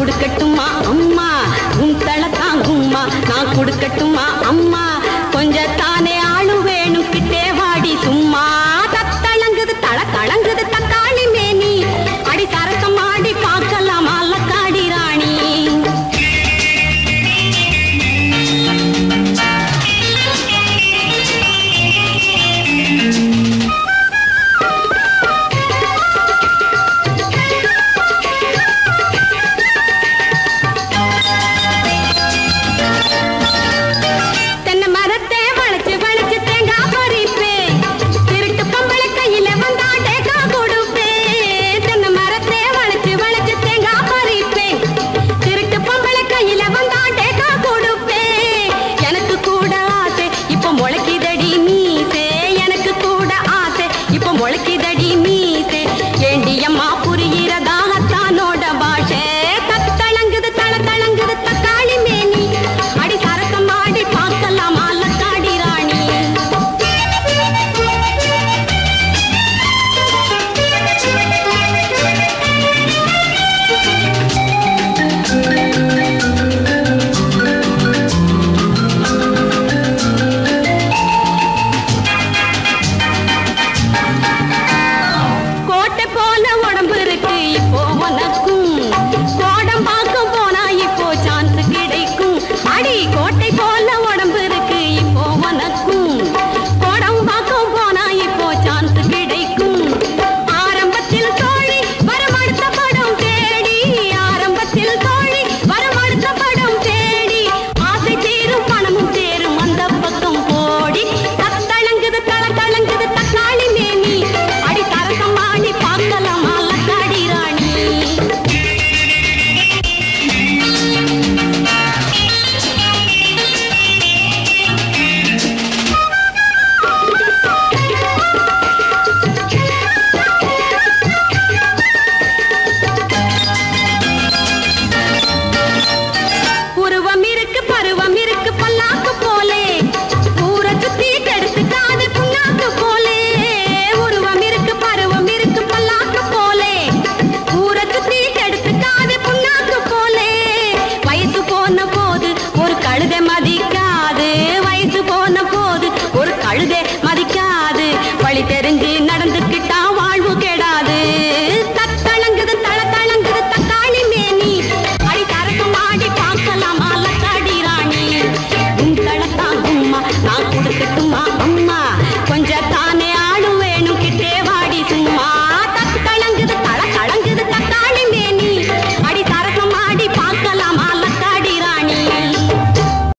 கொடுக்கட்டுமா அம்மா? உன் தலை தாங்கும்மா நான் கொடுக்கட்டுமா அம்மா? கொஞ்சம் தானே